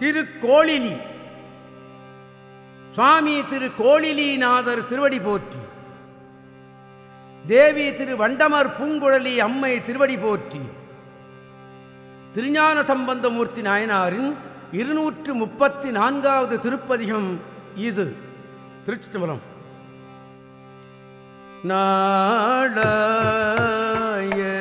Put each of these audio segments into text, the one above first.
திருக்கோளிலி. சுவாமி திரு கோளிலிநாதர் திருவடி போற்றி. தேவி திரு வண்டமர் பூங்குழலி அம்மை திருவடி போற்றி. திருஞான சம்பந்தமூர்த்தி நாயனாரின் இருநூற்று முப்பத்தி நான்காவது திருப்பதிகம் இது. திருச்சி தம்பரம் போகமே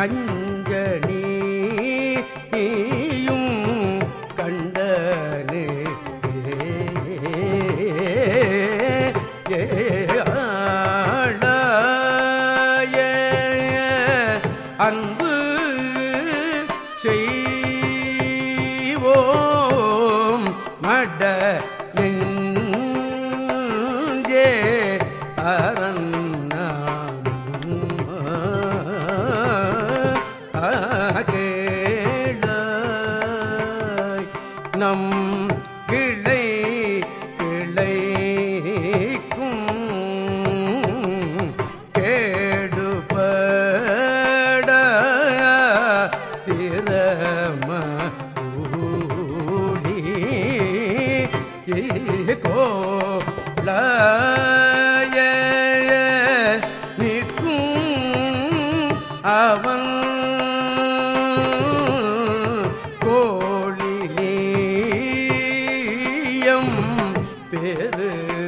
நஞ்சனி gelir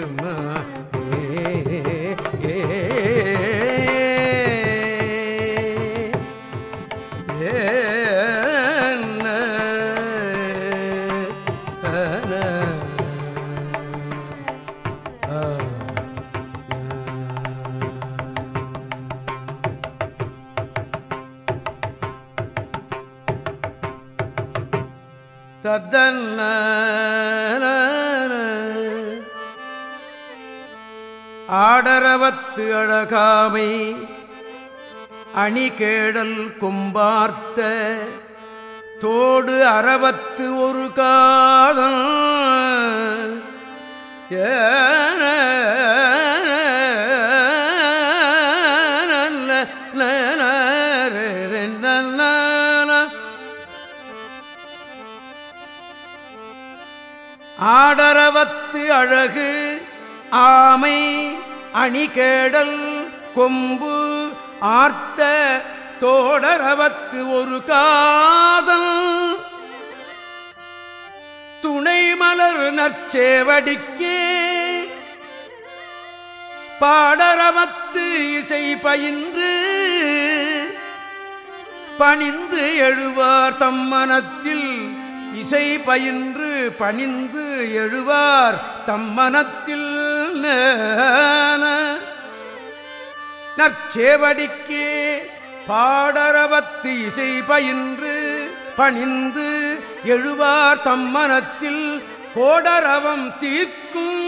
ஆடரவத்து அழகாமை அணிகேடல் கும்பார்த்த தோடு அறவத்து ஒரு காதல். ஏன ஆடரவத்து அழகு ஆமை அணிகேடல் கொம்பு ஆர்த்த தோடரவத்து ஒரு காதல். துணை மலர் நற்சேவடிக்கே பாடரவத்து இசை பயின்று பணிந்து எழுவார் தம் மனத்தில் இசை பயின்று பணிந்து எழுவார் தம் மனத்தில் நற்சேவடிக்கே பாடரவத்து இசை பயின்று பணிந்து எழுவார் தம் மனத்தில் கோடரவம் தீர்க்கும்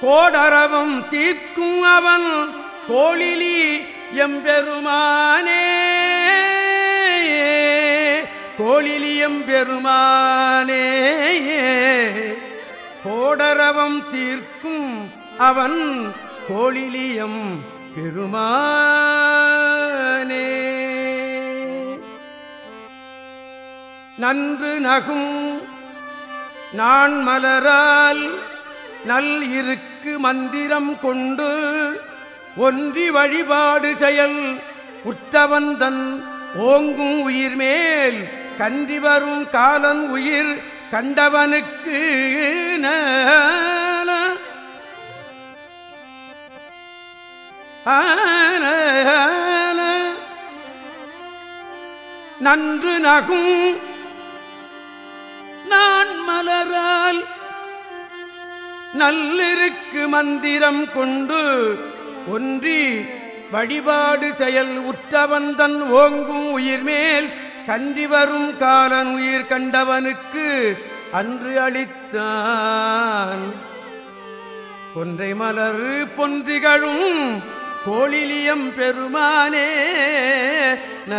கோடரவம் தீர்க்கும் அவன் கோழிலி எம்பெருமானே கோழிலி எம்பெருமானே கோடரவம் தீர்க்கும் அவன் கோழிலியம் பெருமானே. நன்று நகும் நான் மலரால் நல் இருக்கு மந்திரம் கொண்டு ஒன்றி வழிபாடு செயல். உற்றவந்தன் ஓங்கும் உயிர் மேல் கன்றி வரும் காலன் உயிர் கண்டவனுக்கு நன்று நகும் நான் மலரால். நல்லிருக்கு மந்திரம் கொண்டு ஒன்றி வழிபாடு செயல் உற்றவந்தன் ஓங்கும் உயிர்மேல் கன்றி வரும் காலன் உயிர் கண்டவனுக்கு அன்று அளித்தான். கொன்றை மலர் பொந்திகளும் கோழிலியம் பெருமானே ந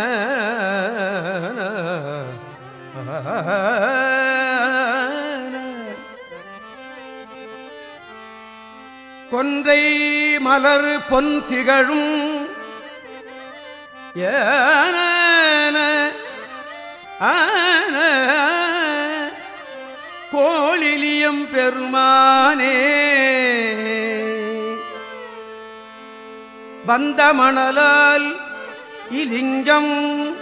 கொன்றை மலர் பொன் திகழும். ஏன கோழிலியம் பெருமானே. வந்த மணலால் இலிங்கம்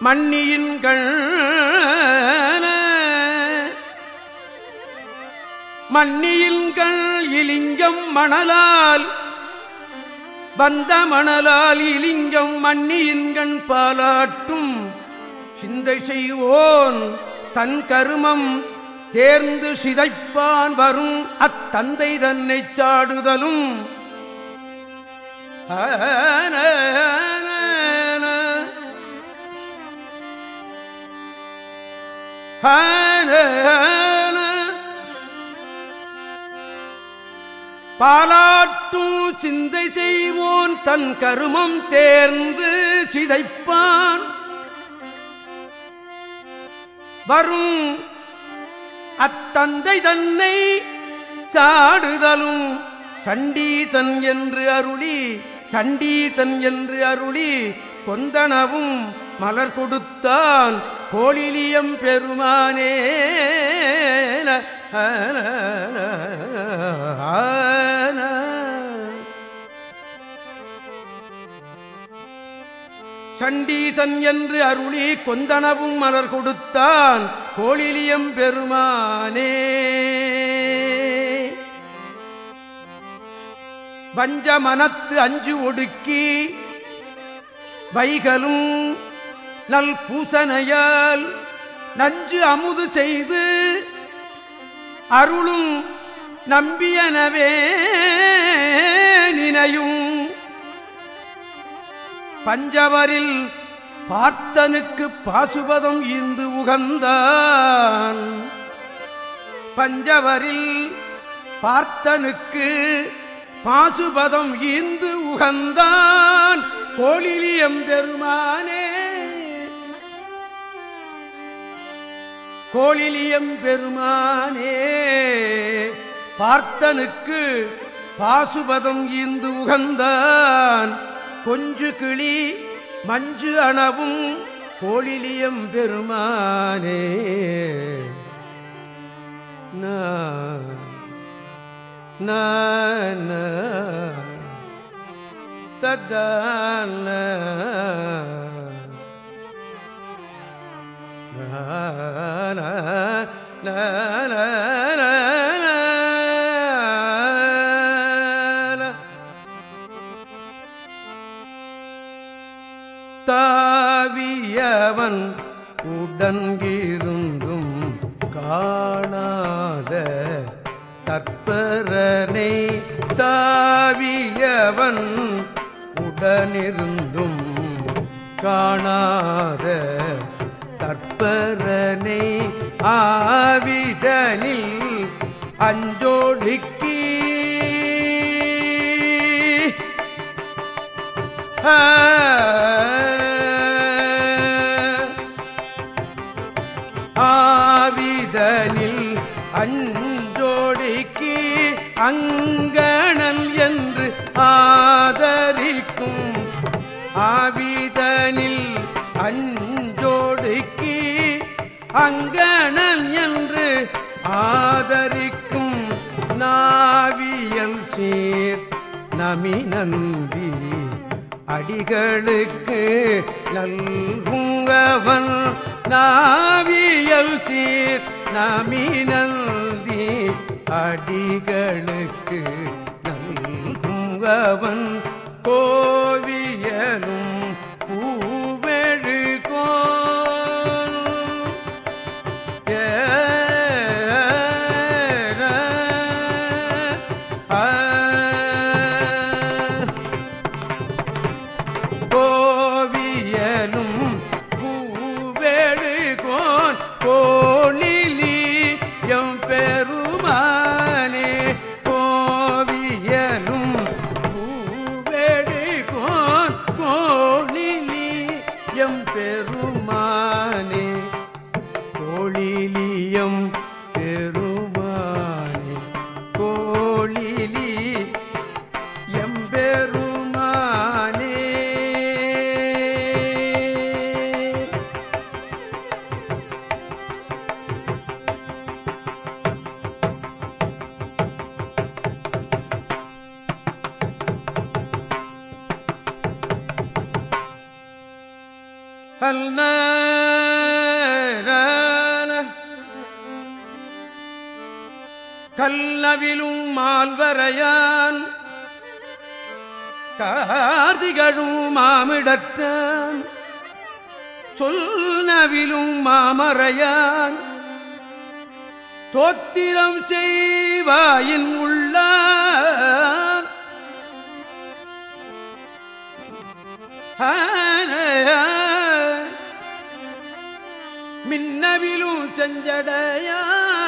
மண்ணியின்கள் மன்னியின்கள் இலிங்கம் மணலால். வந்த மணலால் இலிங்கம் மன்னியின்கண் பாலாட்டும். சிந்தை செய்வோன் தன் கருமம் தேர்ந்து சிதைப்பான் வரும் அத்தந்தை தன்னை சாடுதலும். ஆன பாலாட்டும் சிந்தை செய்வோன் தன் கருமம் தேர்ந்து சிதைப்பான். வரும் அத்தந்தை தன்னை சாடுதலும் சண்டீதன் என்று அருளி சண்டீதன் என்று அருளி கொந்தனவும் மலர் கொடுத்தான். கோழிலியம் பெருமானே சண்டீசன் என்று அருளி கொந்தனவும் மலர் கொடுத்தான் கோழிலியம் பெருமானே. வஞ்ச மனத்து அஞ்சு ஒடுக்கி வைகலும் நல் பூசனையால் நஞ்சு அமுது செய்து அருளும் நம்பியனவே நினையும். பஞ்சவரில் பார்த்தனுக்கு பாசுபதம் ஈந்து உகந்தான். பஞ்சவரில் பார்த்தனுக்கு பாசுபதம் ஈந்து உகந்தான். கோழிலியம் பெருமானே கோழிலியம் பெருமானே பார்த்தனுக்கு பாசுபதம் ஈந்து உகந்தான். கொஞ்சு கிளி மஞ்சு அணவும் கோழிலியம் பெருமானே. ந தத்தான தாவியவன் உடன்கிருந்தும் காணாத தற்பரனை தாவியவன் உடனிருந்தும் காணாத தற்பரனை ஆவிதலில் அஞ்சோடிக்கி. ஆவிதலில் அஞ்சோடிக்கு அங்கணல் என்று ஆ. அங்கணன் என்று ஆதரிக்கும் நாவியல் சீர் நமி நந்தி அடிகளுக்கு நல்குங்கவன் நாவியல் சீர் நமி நந்தி அடிகளுக்கு நல்குங்கவன் கோவியலும் கல்லவிலும் மால்வரையான் கார்த்திகழும் மாமிடற்றான். சொல்நவிலும் மாமறையான் தோத்திரம் செய்வாயின் உள்ள மின்னவிலும் செஞ்சடையான்.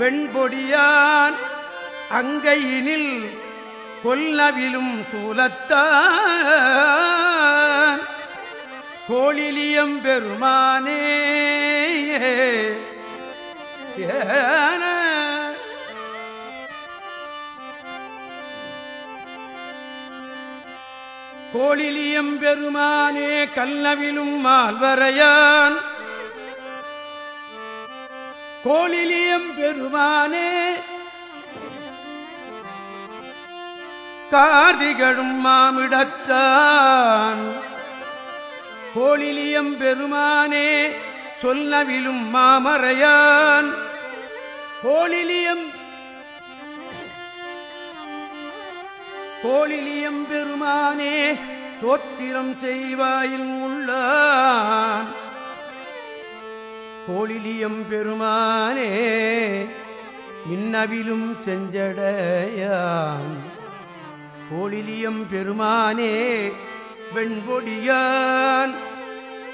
வெண்பொடியான் அங்கையினில் கொல்லவிலும் சூலத்தான். கோழிலியம் பெருமானே ஏ கோழிலியம் பெருமானே கல்லவிலும் மால்வரையான். கோழிலியம் பெருமானே காதிகளும் மாமிடத்தான். கோழிலியம் பெருமானே சொல்லவிலும் மாமறையான் கோழிலியம் கோழிலியம் பெருமானே தோத்திரம் செய்வாயில் உள்ளான். கோழிலியம் பெருமானே மின்னவிலும் செஞ்சடையான். கோழிலியம் பெருமானே வெண்பொடியான்.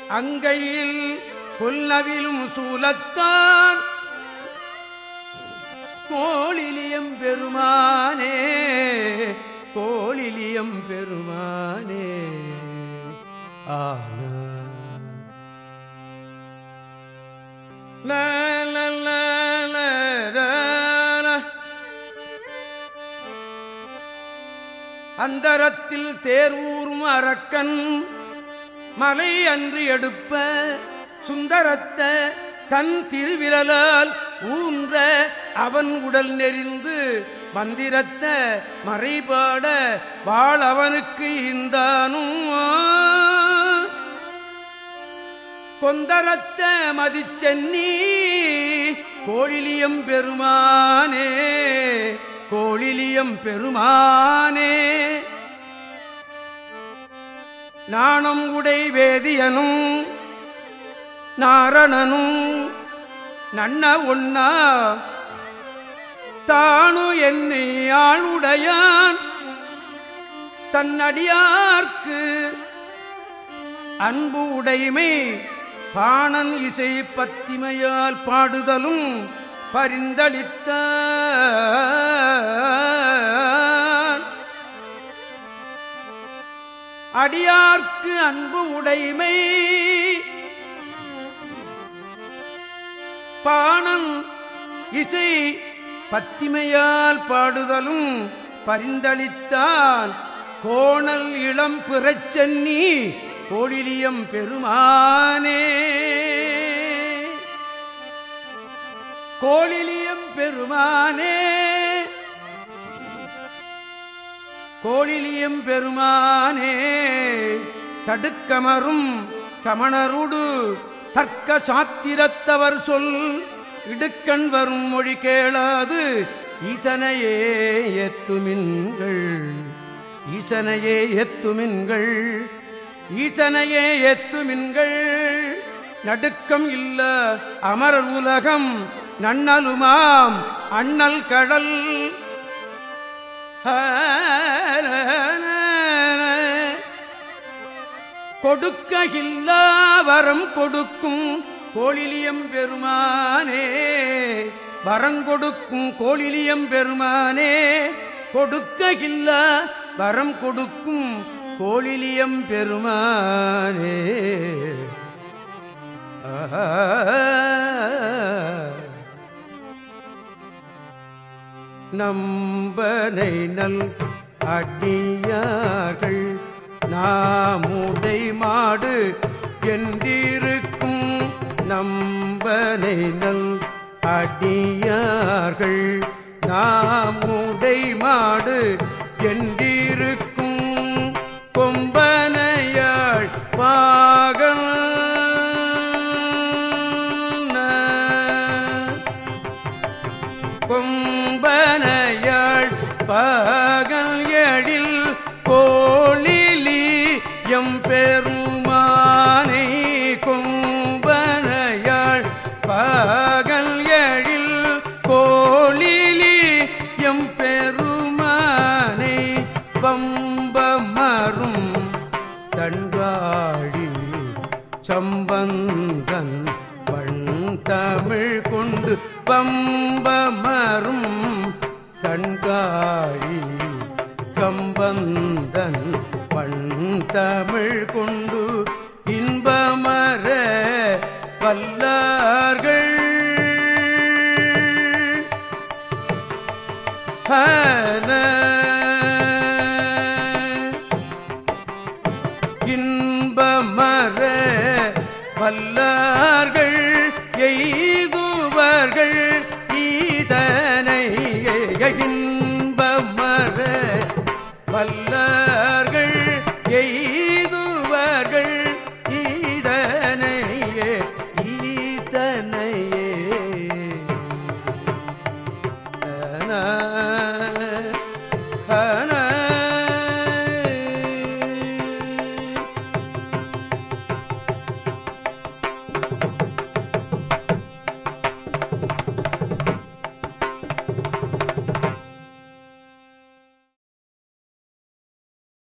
அங்கையில் கொல்லவிலும் சூலத்தான். கோழிலியம் பெருமான். அந்தரத்தில் தேர்வூரும் அரக்கன் மலை அன்று எடுப்ப சுந்தரத்த தன் திருவிரலால் ஊன்ற அவன் உடல் நெறிந்து மந்திரத்த மறைபாட வாழ் அவனுக்கு இந்தானும். கொந்தரத்த மதிச்சென்னி கோழிலியம் பெருமானே கோழிலியம் பெருமானே. நாணம் உடை வேதியனும் நாரணனும் நன்ன ஒன்னா தானு என்னை ஆளுடையான் தன்னடியார்க்கு அன்பு உடைமை பாணன் இசை பத்திமையால் பாடுதலும் பரிந்தளித்த அடியார்க்கு அன்பு உடைமை பாணன் இசை பத்திமையால் பாடுதலும் பரிந்தளித்தான். கோணல் இளம் பிறச்சென்னி கோழிலியம் பெருமானே. கோழிலியம் பெருமானே. கோழிலியம் பெருமானே தடுக்கமரும் சமணருடு தர்க்க சாத்திரத்தவர் சொல் இடுக்கண் வரும் மொழி கேளாது ஈசனையே எத்துமின்கள் ஈசனையே எத்துமின்கள் ஈசனையே எத்துமின்கள் நடுக்கம் இல்ல அமரர் உலகம் நன்னலுமாம் அண்ணல் கடல். கொடுக்ககில்லா வரம் கொடுக்கும் கோழிலியம் பெருமானே. வரங்கொடுக்கும் கோழிலியம் பெருமானே. கொடுக்ககில்ல வரம் கொடுக்கும் கோழிலியம் பெருமானே. ஆ நம்பனை நல் அடியார்கள் நாமுதை மாடு என்றிருக்கும் நம்பனை நல் அடியார்கள் நாமுதை மாடு என்றிருக்கும் கொம்பனையாள் பகன் அங்காழி சம்பந்தன் பண்தமிழ் கொண்டு இன்பமர வல்லார்கள் ஹன ولا